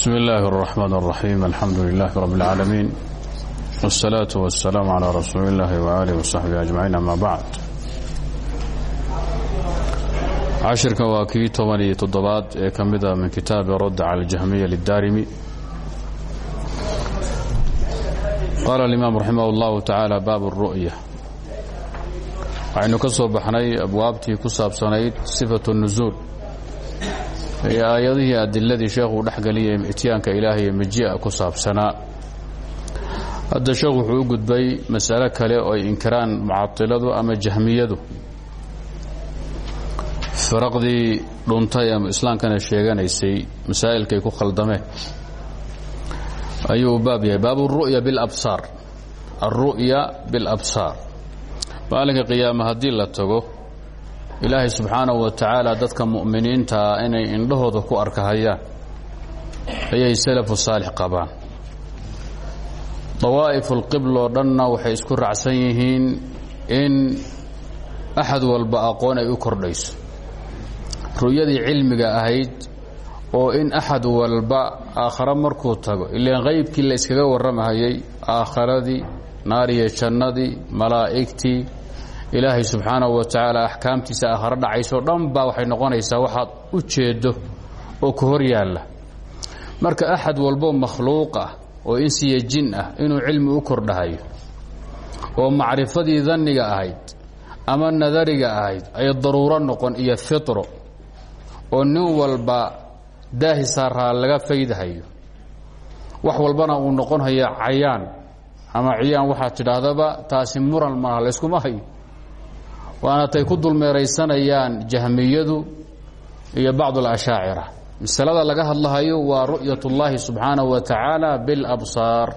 بسم الله الرحمن الرحيم الحمد لله رب العالمين والصلاة والسلام على رسول الله وآله وصحبه أجمعين أما بعد cashirkan waa kii toban iyo toddobaad ee ka mida min kitaabi radd cala aljahmiya liلdarimi qaala alimaam raximah اllahu tacaala baab الru'ya waxaynu ka soo baxnay abwaabtii ku saabsanayd sifat الnusuul iyo aayadihii adiladii sheekhuu dhexgeliyay ityaanka ilaahay iyo maji'a ku saabsanaa. Hadda sheekhu wuxuu u gudbay masalo kale oo ay inkiraan mucatiladu ama jahmiyadu. Firaqdii dhuntay ama islaamkana sheeganaysay masaa'ilkay ku khaldameen. Ayuu baab yahay. Baab ru'ya bilabsaar alru'ya bilabsaar maalinka qiyaama haddii la tago ilaahay subxaanahu wa tacaala dadka mu'miniintaa inay indhahooda ku arkahayaan ayay salafu saalix qabaan. Dawaa'ifu lqibloo dhanna waxay isku raacsan yihiin in axad walba aqoon ay u kordhayso. Ru'yadii cilmiga ahayd oo in axad walba aakhare markuu tago ilaan qaybkii la yskaga warramahayay aakharadii naariyo jannadii malaa'igtii ilaahay subxaanahu wa tacaala axkaamtiisa aakhare dhacaysoo dhan baa waxay noqonaysaa waxaad u jeeddo oo ku hor yaalla. Marka axad walboo makhluuq ah oo insiya jin ah inuu cilmi u kordhahayo oo macrifadii danniga ahayd ama nadariga ahayd ay daruuro noqon iyo fitro oo nin walba daahi saaraa laga faydahayo wax walbana uu noqon hayo cayaan ama ciyaan waxaad tidhaahdaba taasi muran maaha layskuma hayo waana tay ku dulmeeraysanayaan jahmiyadu iyo bacd اlashaacira masalada laga hadlahayo waa ru'yat اllahi subxaanaه wa tacaala biاlabsaar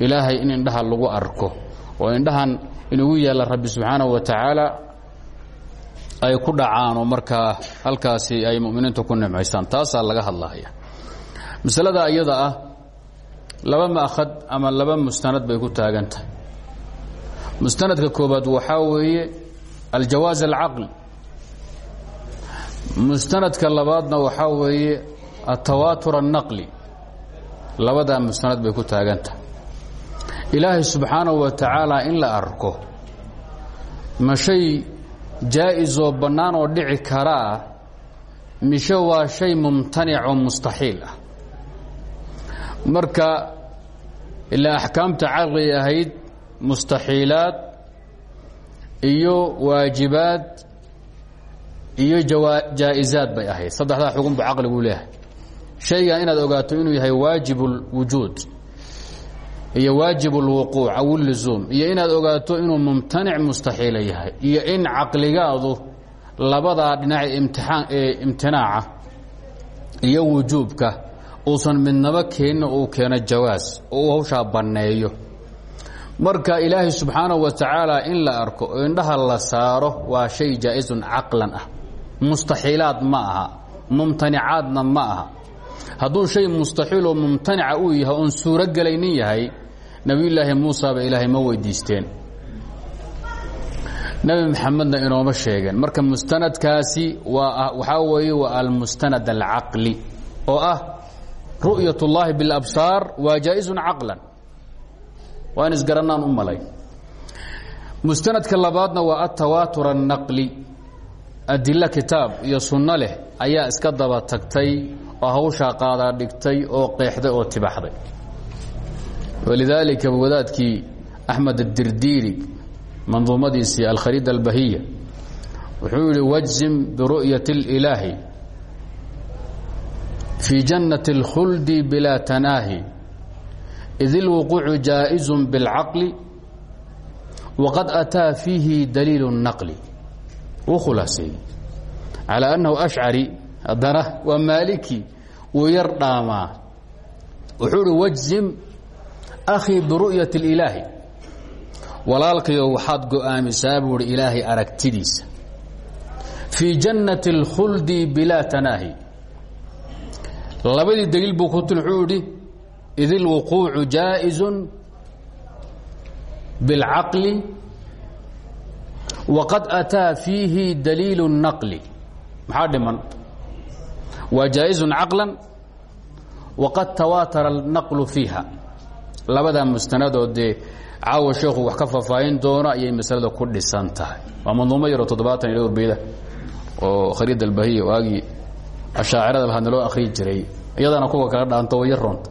ilaahay in indhaha lagu arko oo indhahan inugu yaalla rabbi subxaanaه wa tacaala ay ku dhacaanoo markaa halkaasi ay muminiintu ku nimcaystaan taasaa laga hadlahaya masalada iyada ah laba ma'khad ama laba mustanad bay ku taagan tahay mustanadka koobaad waxaa weeye aljawaaz alcaqli mustanadka labaadna waxaa weeye atawaatur annaqli labadaa mustanad bay ku taagan tahay ilaahay subxaanahu wa tacaala in la arko ma shay jaa'isoo bannaan oo dhici karaa mise waa shay mumtanic oo mustaxiil ah marka ilaa axkaamta caqliga ahayd mustaxiilaad iyo waajibaad iyo jaa'izaad bay ahayd saddexdaa xugun bu caqligu leeyahay shaygan inaad ogaato inuu yahay waajib اlwujuud iyo waajib اlwuquuc aw اlusuum iyo inaad ogaato inuu mumtanic mustaxiila yahay iyo in caqligaadu labadaa dhinac imtiaan ee imtinaaca iyo wujuubka uusan midnaba keenin uu keeno jawaas oo uu hawshaa banneeyo marka ilaahay subxaanahu wa tacaala in la arko indhaha la saaro waa shay caqlan ah. Mustaxiilaad ma aha mumtanicaadna ma shay mustaxiil oo mumtanica uu yahay oon suuro gelaynin yahay nebiyullaahi muusaba ilaahay ma weydiisteen. Nebi maxamedna inooma sheegeen. Marka mustanadkaasi waa waxaa weeye waa almustanad alcaqli oo ah ru'yat اllahi biاlabsaar waa caqlan waa in isgarannaan u malay. Mustanadka labaadna waa atawaatur annaqli. Adilo kitaab iyo sunno leh ayaa iska daba tagtay oo hawshaa qaadaa dhigtay oo qeexday oo tibaxday. Walidaalika wadaadkii axmed adirdiiri manduumadiisii alkhariida albahiya wuxuu yidhi wajzim biru'yati اlilaahi fii jannati اlkhuldi bilaa tanaahi id ilwuquucu jaa'izu biاlcaqli waqad ataa fiihi daliil الnaqli wuu khulaaseeyey calى annahu ashcari haddana waa maaliki wuu yar dhaamaa wuxuu uhi wajzim akhii biru'yati اlilaahi walaalkayo waxaad go'aamisaa buu hi ilaahay aragtidiisa fii jannati اlkhuldi bilaa tanaahi labadii daliil buu ku til wuxuu idhi id ilwuquucu jaa'izu biاlcaqli waqad ataa fiihi daliil الnaqli maxaa dhiman waa jaaئizu caqlan waqad tawaatara alnaqlu fiiha labadaa mustanadood dee caawa sheekhu wax ka faahfaahin doono ayay masalada ku dhisan tahay waa manduumo yaro toddobaatan iyo dhowr beyda oo khariid albahiya waagii ashaacirada lahadna loo akhriyi jiray iyadana kuwa kaga dhaanto way roonta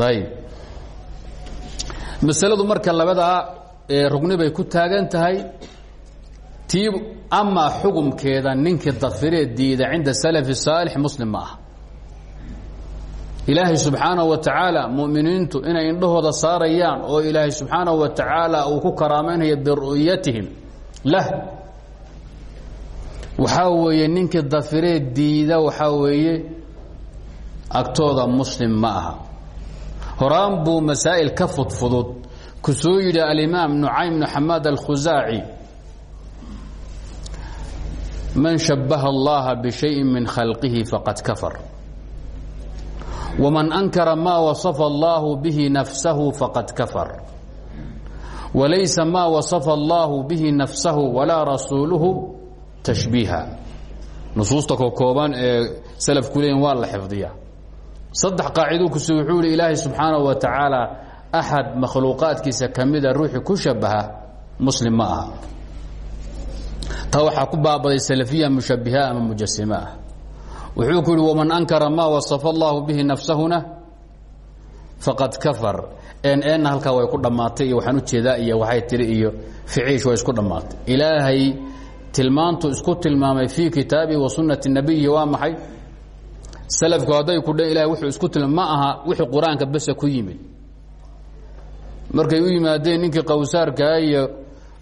ayib masaladu marka labadaa rugni bay ku taagan tahay tii amaa xukumkeeda ninkii dafiree diida cinda salafi saalix muslim ma aha ilaahay subxaanaه wa tacaala muminiintu inay indhahooda saarayaan oo ilaahay subxaanaه wa tacaala uu ku karaamaynayo biru'yatihim lah waxaa weeye ninkii dafiree diida waxaa weeye agtooda muslim ma aha horaan buu masaa'il ka fudfudud. Ku soo yidhi alimaam nucaym bnu xamaad alkhusaaci man shabbaha allaha bishayin min khalqihi faqad kafar. Waman ankara maa wasafa allahu bihi nafsahu faqad kafar. Walaysa maa wasafa allahu bihi nafsahu walaa rasuuluhu tashbiiha. Nusuusta kokoobaan ee salafku leeyiin waa la xifdiya saddex qaaciduu kus wuxuu ihi ilaahay subxaanaه wa tacaala axad makhluuqaadkiisa kamida ruuxii ku shabaha muslim taa waxaa ku baabaday salafiya mushabiha ama mujasima ah. Wuxuu ku yihi waman ankara maa wasafa allahu bihi nafsahuna faqad kafar. En eenna halkaa way ku dhammaatay waxaan u jeedaa iyo waxay tiri iyo ficiish way isku dhammaatay. Ilaahay tilmaantu isku tilmaamay fii kitaabihi wa sunnati nabiyi waa maxay salafku hadday ku dhan ilahay wuxuu isku tilmaam ma aha wixii qur'aanka ku yimid. Markay u yimaadeen ninkii qawsaarkaa iyo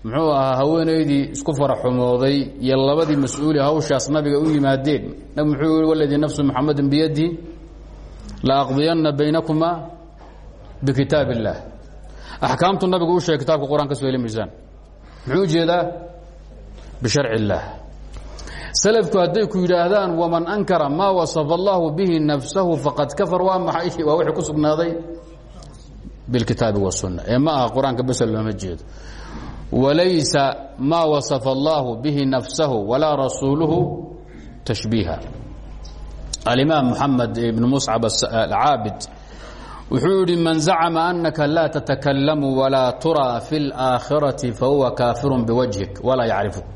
muxuu ahaa haweenaydii isku faraxumooday iyo labadii mas'uuli hawshaas nabiga u yimaadeen. Nab muxuu i waladii nafsu muxamadin biyadihi la aqdiyanna baynakumaa bikitaab اllaah axkaamtu nabigu u sheegay kitaabka qur'aan muxuu u jeedaa bisharci اllaah salafku hadday ku yidhaahdaan waman ankara maa wasafa allahu bihi nafsahu faqad kafar waa maxay? Waa wixii ku sugnaaday? Bilkitaabi wasunna ee ma aha qur'aanka looma jeedo. Walaysa ma wasafa allahu bihi nafsahu walaa rasuuluhu tashbiiha. Alimaam moxamed ibnu muscab alcaabid wuxuu yihi man zacma anaka laa tatakalamu walaa turaa fi اlaakhirati fahuwa kaafiru biwajhik walaa yacrifu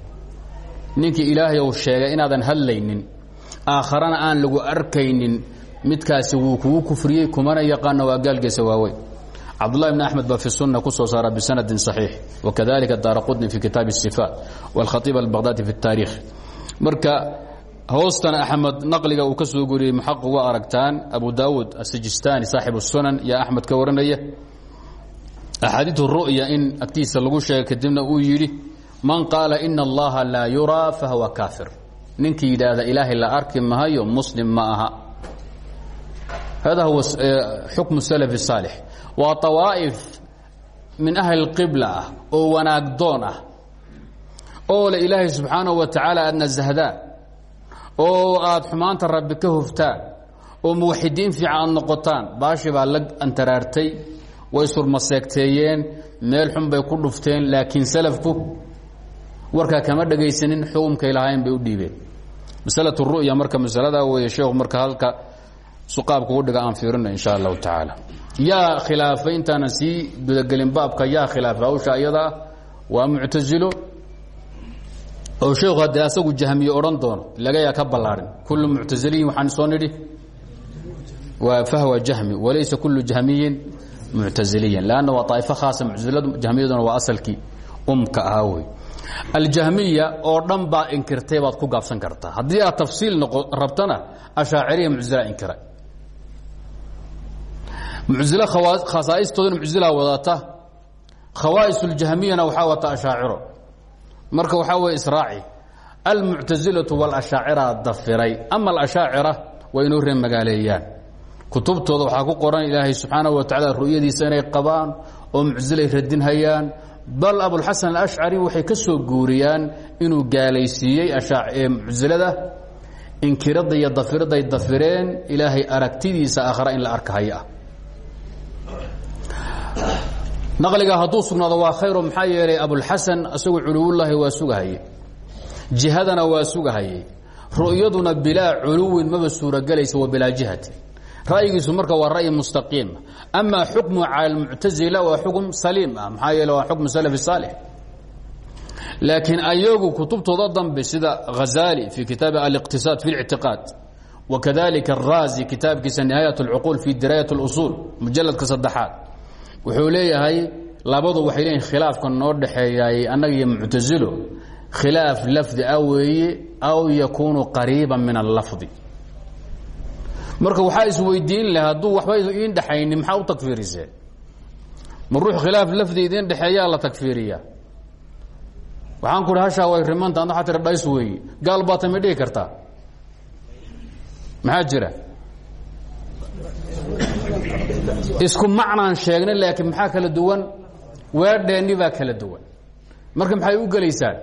ninkii ilaahay ou sheegay inaadan hadlaynin aakharana aan lagu arkaynin midkaasi wuu kugu kufriyey kumana yaqaano waa gaalgeesa waaweyn cabdulahi bn axmed baa fi sunna ku soo saara bisanadin صaxiix wakadalika daara qutni fi kitaab الصifaat wاlkhaiib albaqhdadi fi الtaarikh marka hoostana axmed naqliga uu ka soo goriyey muxaqiq waa aragtaan abu daawuud asijistani saaxib الsunan yaa axmed ka waranaya axaadiiu ru'ya in agtiisa lagu sheegay kadibna uu yidhi man qaala ina allaha laa yuraa fahuwa kaafir. Ninki yidhaahda ilaahay la arki mahayo muslim ma hada huwa eh, xukmu salafi saalix. Waa tawaa'if min ahli qibla ah oo wanaag doon ah. Oo wa tacaala aad nasahdaan oo aad xumaanta rabbi ka huftaan. Oo muwaxidiin fiican aad baashi baa la antaraartay. Way surmaseegteeyeen meel xun bay ku dhufteen laakiin salafku warkaa kama dhegaysanin xukumkay lahayn bay u dhiibeen masalaة الru'ya marka masaladaa weeye sheekhu marka halka suqaabka u dhiga aan fiirina in sha allahu tacaala yaa khilaafay intaanan sii gudagelin baabka yaa khilaafay hawsha iyadaa waa muctasilo oo sheekhu haddee asagu jahmiye odhan doono lagayaa ka ballaarin kullu muctasiliyin waxaan soo nidhi waa fahwa jahmi walaysa kullu jahmiyin muctasiliyan lanna waa daa'ifo khaasa muctasiladu jahmiyaduna waa asalkii umka ahaa wey aljahmiya oo dhan baa inkirtay baad ku gaabsan kartaa. Haddii aad tafsiil rabtana ashaaciriya mucsilaa inkira mucil khasaa'istoodana mucsilaa wadata khawaaisuljahmiyana waxaa wata ashaaciro. Marka waxaa weye israaci almuctasilatu walashaacira dafiray. Ama alashaacira waa inoo reen magaaleeyaan. Kutubtooda waxaa ku qoran ilaahay subxaanahu wa tacala ru'yadiisa inay qabaan oo mucsilay radinhayaan bal abulxasan alashcari waxay ka soo guuriyaan inuu gaalaysiiyey muctasilada inkirada iyo dafiraday dafireen ilaahay aragtidiisa aakhara in la arkahaya. Ah naqliga hadduu sugnaado waa khayro maxaa yeelay abulxasan isagoo culuwullaahi waa sugahaye. Jihadana waa sugahayey ru'yaduna bilaa culuwin maba suurogelaysa wa bilaa jihati ra'yigiisu marka waa ra'yi mustaqiim ama xukmu cala almuctazila waa xukm saliim ah maxaa yeele waa xukmu salafi saalix laakiin ayagu kutubtooda dambe sida hazali fi kitaabi aliqtisaad fi اlictiqaad wakadalika araazi kitaabkiisa nihaayat اlcuquul fi diraayat اlusuul mujaladka saddexaad wuxuu leeyahay labadu waxay leeyihin khilaafka noo dhexeeyay annaga iyo muctasilo khilaaf lafdi ah weeye aw yakuunu qariiba min allafdi marka waxaa isweydiin leh hadduu waxba idiin dhexaynin maxaa u takfiiriseen ma ruux khilaaf lafdi idiin dhexeeyaa la takfiiriya waxaan ku hi hashaa way rimanta adna waa tira dhays weeye gaal baata may dhihi kartaa maxaa jira? Isku macnaan sheegnay laakiin maxaa kala duwan? Weedheenni baa kala duwan. Marka maxay u gelaysaan?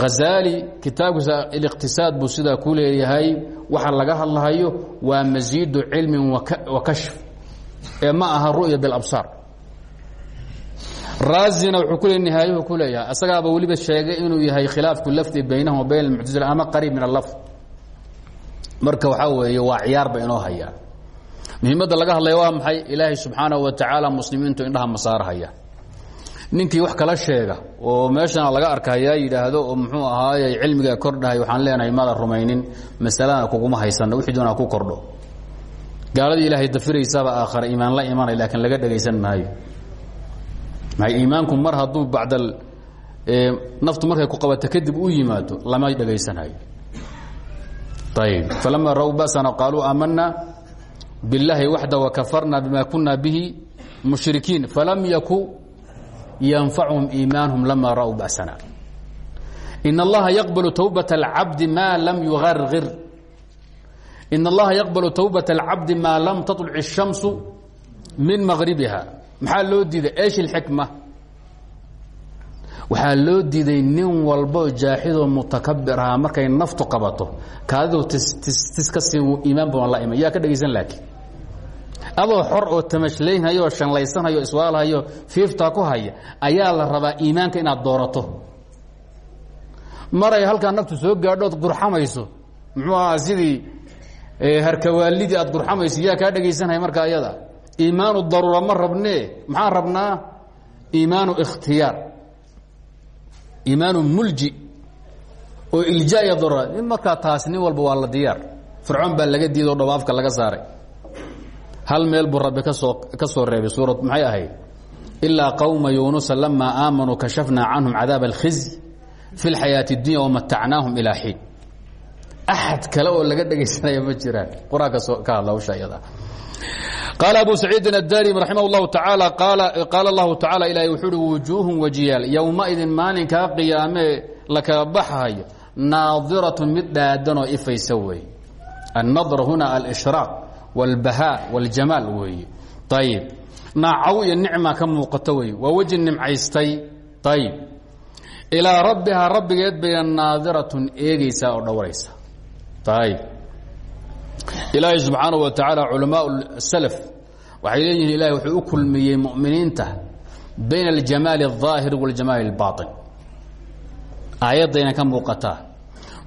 Hazaali kitaabkiisa aliqtisaad buu sidaa ku leeyahay waxa laga hadlahayo waa masiidu cilmin wa kashf ma aha ru'ya bilabsaar raazina wuxuu ku le nihaayuhu ku leeyahay asagaaba weliba sheegay inuu yahay khilaafku lafdi baynahum wa bayn almuctasila ama qariib min allafd. Marka waxaa weeye waa ciyaarba inoo hayaa. Muhiimadda laga hadlaya waa maxay? Ilaahay subxaanahu wa tacaala muslimiintu indhaha masaarhaya ninkii wax kala sheega oo meeshana laga arkaya yidhaahdo oo muxuu ahaaye cilmiga kordhahay waxaan leenahay maada rumaynin masalana kuguma haysana wixii doonaa ku kordho. Gaaladii ilaahay dafiraysaaba aakhare iimaan la imanay laakiin laga dhegaysan maayo. Maay iimaanku mar hadduu bacdal naftu markay ku qabato kadib u yimaado lama dhegaysanayo ayb falama raw basana qaaluu aamana biاllahi waxda wakafarna bima kuna bihi mushrikiin. Falam yaku ynfachum iimaanhum lama ra'uu basana in allaha yaqbalu towbat اlcabdi maa lam yugargir in allaha yaqbalu towbat اlcabdi maa lam taطlc الshamsu min magribiha maxaa loo diiday esh اlxikma waxaa loo diiday nin walbo jaaxidoo mutakabir ahaa markay naftu qabato kaadidu tis ka sii iimaan badan la iman yaa ka dhegaysan laakiin adoo xor oo tamashlaynhayo oo shanlaysanhayo iswaalhayo fiiftaa ku haya ayaa la rabaa iimaanka inaad doorato. Maray halkaa naftu soo gaadhood gurxamayso muxuu ahaa sidii harkawaalidii aad gurxamayso yaa kaa dhegaysanhaya markaa ayada iimaanu daruura ma rabnee? Maxaan rabnaa? Iimaanu ikhtiyaar. Iimaanu mulji. Oo ilja iyo daruura markaa taas walba waa la diyaar. Fircoon baa laga diida o dhawaafka laga saaray hal meel buu rabbi kasoo ka soo reebay suurad maxay ahayd ilaa qowma yunusa lamaa aamanuu kashafnaa canhum cadaab alkhizy fi اlxayaaةi اdunya wamatacnaahum ilaa xiin axad kale oo laga dhegaysanaya ma jiraan qur-aanka soo ka hadla hawsha iyada qaala abu saciidin addarim raximah اllahu tacaala qaala allahu tacala ilahay wuxuu uhi wujuuhun wajiyaal yowmaidin maalinkaa qiyaamee lakala baxayo naadiratun mid dhaadanoo ifaysa weeye annadr huna alshraaq wاlbahaa wاljamaal weeye ayib naacaw iyo nicma ka muuqato wey waa weji nimcaystay ayib ilaa rabbihaa rabbigeed bayna naadiratun eegaysaa oo dhowraysa ayib ilaahay subxaanaه wa tacaala culamaa salaf waxay leeyihiin ilahay wuxuu u kulmiyey mu'miniinta bayna aljamaali الظaahiri waاljamaali اlbaaطin aayaddayna ka muuqataa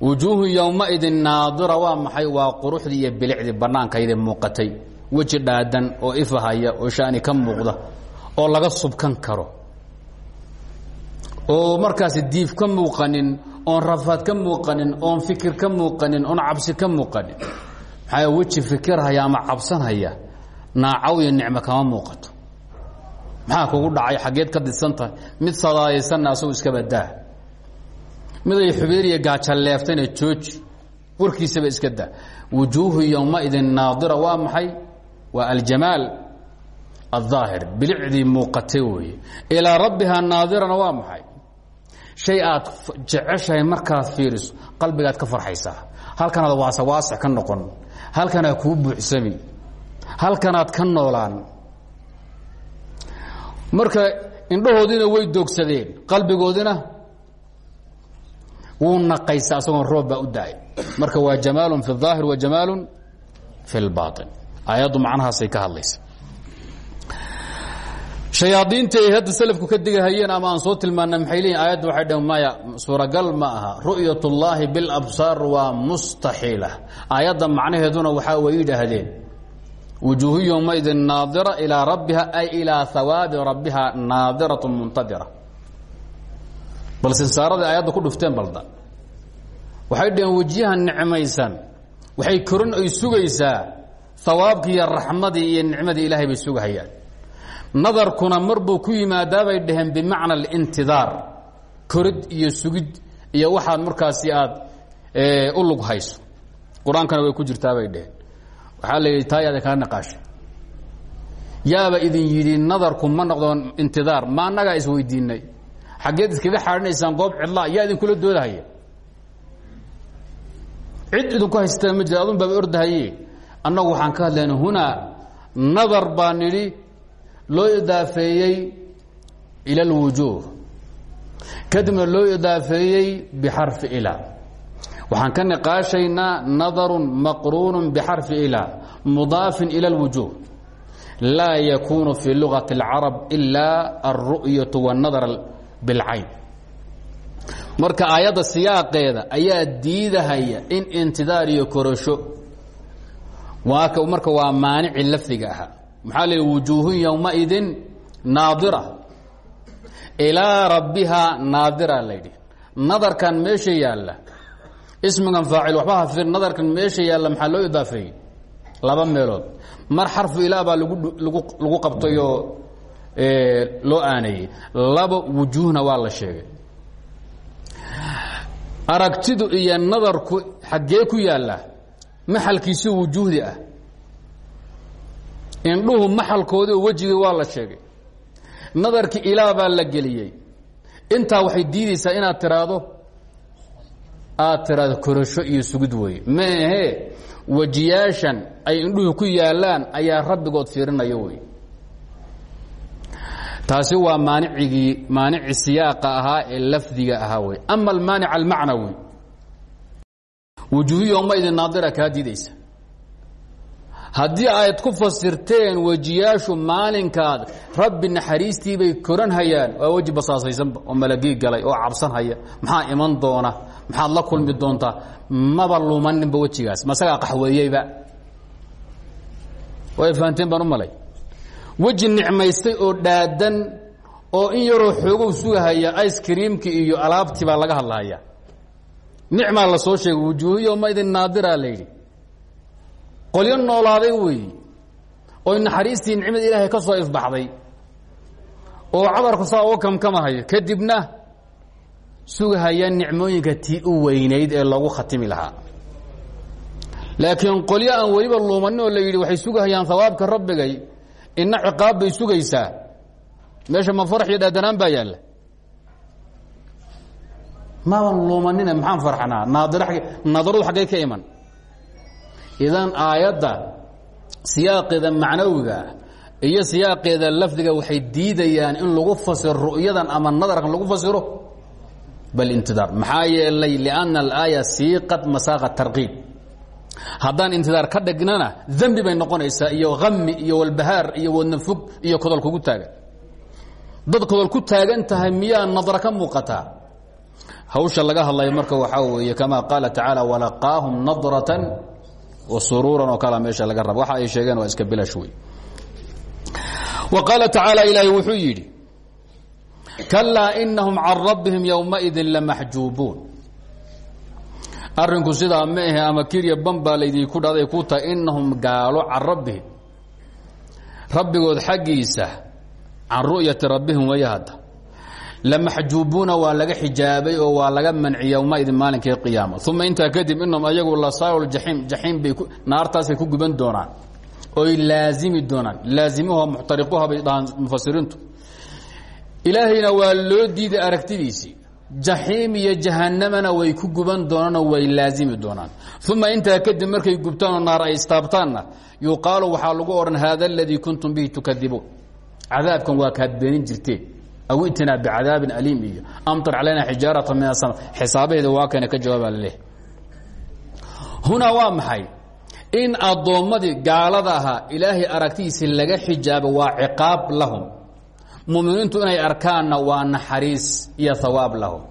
wujuuhu yowmaidin naadira waa maxay? Waa quruxdii iyo bilicdii bannaankayda muuqatay. Weji dhaadan oo ifahaya oo shani ka muuqda oo laga subkan karo. Oo markaasi diif ka muuqanin oon rafaad ka muuqanin oon fikir ka muuqanin oon cabsi ka muuqanin. Maxaa weji fikirhaya ama cabsanhaya naacaw iyo nicmo kama muuqato. Maxaa kugu dhacay? Xaggeed ka didsan tahay. Mid sadaayaysanna asagoo iska badaa miday xubeeniya gaaja leeftana jooji warkiisaba iska da. Wujuuhu yowmaidin naadira waa maxay? Waa aljamaal aaahir bilicdii muuqate weeye. Ilaa rabbihaa naadirana waa maxay? Shay aad jeceshahay markaad fiiriso qalbigaad ka farxaysaa. Halkanaad waasawaasi ka noqon. Halkanaad kuu buuxsami. Halkanaad ka noolaan. Marka indhahoodiina way doogsadeen qalbigoodina wuu naqaysa asagoon roob baa u da-ay marka waa jamaalu fi الظaahir wa jamaalu fi اlbaطin aayaddu macnahaasay ka hadlaysa shayaadiinta ay hadda selafku ka digahayeen ama aan soo tilmaana maxay leeyihin aayadda waxay dhaheen maya suuragal ma aha ru'yat اllaahi biاlabsaar waa mustaxiila aayadda macnaheeduna waxaa way yidhaahdeen wujuuhu yowmaidin naadira ilaa rabbiha ay ilaa hawaabi rabbiha naadirat muntadira bal sinsaarada aayadda ku dhufteen balda. Waxay dhaheen wejiyaha nicmaysan waxay koran ay sugaysaa hawaabkii iyo raxmadii iyo nicmadii ilaahay bay sugahayaan. Nadarkuna mar buu ku yimaadaa bay dhaheen bimacna alintidaar korid iyo sugid iyo waxaad markaasi aad u lug hayso. Qur'aankana way ku jirtaa bay dhaheen. Waxaa la yidhi taa yaada kala naqaashay yaaba idin yidhi nadarku ma noqdo intidaar ma annagaa isweydiinay xaggeed iskaga xaadhinaysaan goob cidlaa yaa idinkula doodahaya cid idinku haystaa ma jira adun baaba ordahaye annagu waxaan ka hadlayna hunaa nadar baa nidhi loo idaafeeyey ila اlwujuuh kadibna loo idaafeeyey bixarfi ilaa waxaan ka niqaashaynaa nadaru maqruunu bixarfi ilaa mudaafin ila اlwujuuh laa yakunu fii lugaةi اlcarab ila alru'yaة wالnadar bilcayn marka aayadda siyaaqeeda ayaa diidahaya in intidaar iyo korasho marka waa maanici lafdiga ahaa maxaa la wujuuhun yowmaidin naadira. Ilaa rabbihaa naadira laydhi nadarkan meesha yaalla ismigan faacil waxba hafir nadarkan meesha yaalla maxaa loo idaafeeyey? Laba meelood. Mar xarfu ilaa baa lagu qabtayoo loo aaneeyey laba wujuuhna waa la sheegay. Aragtidu iyo nadarku xaggee ku yaalla maxalkiisu wujuuhdi ah. Indhuhu maxalkoodii oo wejigii waa la sheegay. Nadarkii ilaa baa la geliyey. Intaa waxay diidaysaa inaad tiraahdo aad tiraahdo korasho iyo sugid weeye. Maahe wejiyaashan ay indhuhu ku yaallaan ayaa rabbigood fiirinaya wey taasi waa maanicigii maanici siyaaqa ahaa ee lafdiga ahaa wey ama almaanic almacnawi. Wujuuhu yowmaidin naadira kaa diidaysa. Haddii ayd ku fasirteen wejiyaashu maalinkaad rabbi naxariistii bay koran hayaan waa weji basaasaysanba oo malagii galay oo cabsan haya. Maxaa iman doona? Maxaad la kulmi doontaa? Maba lumaninba wejigaas. Masagaa qaxweeyeyba? Way fahanteen baan u malay weji nicmaystay oo dhaadan oo in yaroo xoogow sugahaya ice creamki iyo alaabtii baa laga hadlahaya nicmaa la soo sheegay wujuuhu yowmaidin naadira la yidhi qolyo noolaaday weeyi oy naxariistii nicmada ilaahay ka soo ifbaxday oo cadarku saa uga kamkamahayo kadibna sugahaya nicmooyinka tii u weynayd ee loogu khatimi lahaa. Laakiin qolyo aan weliba luumanin oo la waxay sugahayaan hawaabka rabbigay ina ciqaab bay sugaysaa. Meesha ma farax iyo dhaadanaan baa yaalla. Maaban luumanina maxaan farxanaa? Naadir naadaradu xaggay ka iman. Idan aayadda siyaaqeeda macnawiga iyo siyaaqeeda lafdiga waxay diidayaan in lagu fasiro ru'yadan ama nadarkan lagu fasiro. Bal intidaar maxaa yeelay lianna alaaya siiqat masaaqa tarqiib haddaan intidaar ka dhignana dembi bay noqonaysaa iyo ami iyo walbahaar iyo wadna fog iyo kodol kugu taagan. Dad kodol ku taagan tahay miyaa nadra ka muuqataa hawsha laga hadlayo marka waxaa weeye kama qaala tacaala walaqaahum nadratan wa suruuran oo kala meesha laga raba waxa ay sheegeen waa iska bilash wey wa qaala tacaala ilaahay wuxuu yidhi kalaa inahum can rabbihim yowmaidin lamaxjuubuun arrinku sidaa ma ahe ama kirya ban baa laydinku dhahday ku tahay inahum gaalo can rabbigood xaggiisa can ru'yati rabbihim weeye hadda lamaxjuubuuna waa laga xijaabay oo waa laga manciyay yowmaidin maalinkii qiyaama uma intaa kadib inahum ayagu lasaaru jaxiim jaxiim bay naartaasay ku guban doonaan oy laazimi doonaan. Laazimuha muxtariquha bay dhahaan mufasiriintu ilaahayna waa loo diiday aragtidiisii jaxiim iyo jahanamana way ku guban doonaanoo way laazimi doonaan. Uma intaa kadib markay gubtaanoo naar ay istaabtaanna yuqaalu waxaa lagu odhan haada aladii kuntum bihi tukadibuun cadaabkan waa kaad beenin jirteen. Aw itinaa bicadaabin aliim iyo amtir calayna xijaarata min asama xisaabaheeda waa kana ka jawaabaa laleh hunaa waa maxay? In addoommadii gaalada ahaa ilaahay laga xijaabo waa ciqaab lahum muminiintu inay arkaanna waa naxariis iyo hawaab lahum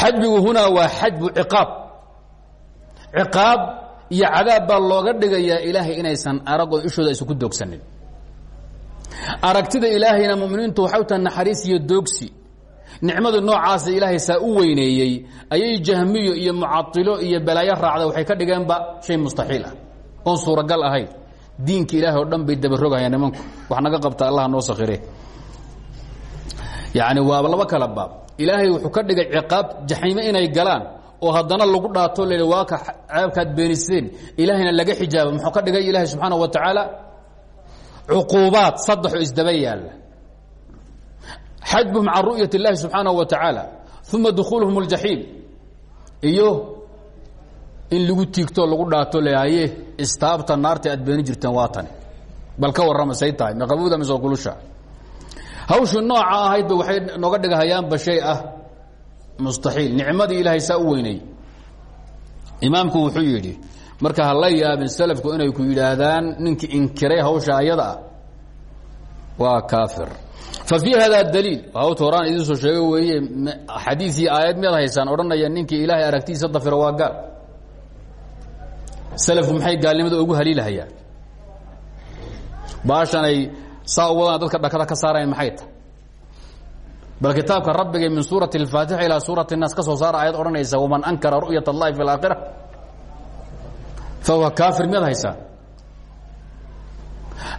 xajbigu hunaa waa xajbu ciqaab. Ciqaab iyo cadaab baa looga dhigayaa ilaahay inaysan arag oo ishooda aysan ku doogsanin. Aragtida ilaahayna muminiintu waxay u tahay naxariis iyo doogsi. Nicmada noocaasa ilaahay saa u weyneeyey ayay jahmiyo iyo mucadilo iyo balaayo raacda waxay ka dhigeenba shay mustaxiil ah. Oon suuragal ahayn diinka ilaahay oo dhan bay dabarogayaan nimanku wax naga qabta allah noo sakhire yacni waa laba kala baab ilaahay wuxuu ka dhigay ciqaab jaxiime inay galaan oo haddana lagu dhaato l waa ka ceebkaad beeniseen ilaahayna laga xijaabo muxuu ka dhigay ilaahay subxaana wa tacaala cuquubaad saddexoo isdaba yaalla xajbuhum can ru'yat اllahi subxaanaه wa tacaala uma dukhuuluhum اljaxiim iyo in lagu tiigtoo lagu dhaato lehaye istaabta naarta aad beeni jirteen waa tani. Bal ka warrama say tahay maqabuda mise kulusha hawshii nooca ahaydba waxay nooga dhigahayaanba shay ah. Mustaxiil nicmadii ilaahay saa u weynay. Imaamku wuxuu yidhi marka ha la yaabin salafku inay ku yidhaahdaan ninkii inkiray hawsha ayada ah waa kaafir. Fa fii hada daliil hawta horaan idiin soo sheega weeye xadiid iyo aayad miyaad haysaan odhanaya ninkii ilaahay aragtidiisa dafira waa gaal salafku maxay gaalnimada ugu haliilahayaan baashanay saa u wadana dadka dhakada ka saarayan maxay tahay bal kitaabka rabbiga min suurati اlfaatixa ilaa suurati الnaas ka soo saara ayad odhanaysa waman ankara ru'yat اllahi fi اlaakhira fahuwa kaafir miyaad haysaan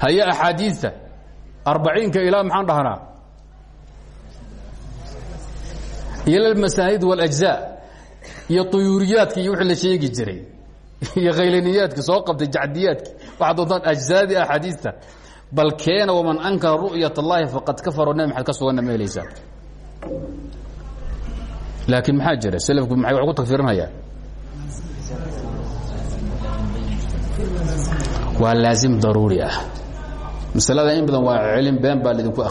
haye axaadiidta arbaciinka ilaa maxaan dhahnaa ila almasaanid wاlأjزاء iyo طuyuuriyaadki iyo wixii la sheegi jiray iyo khaylaniyaadki soo qabtay jacdiyaadki waxaad doontaan ajزaadii axaadiista. Bal keena waman ankara ru'yat اllahi faqad kafaroo nebi maxamed ka suganna ma helaysaa. Laakiin maxaa jira? Slafku maay wax ku tagfirinayaan waa laazim daruuri ah. Masalada in badan waa celin been baa laidinku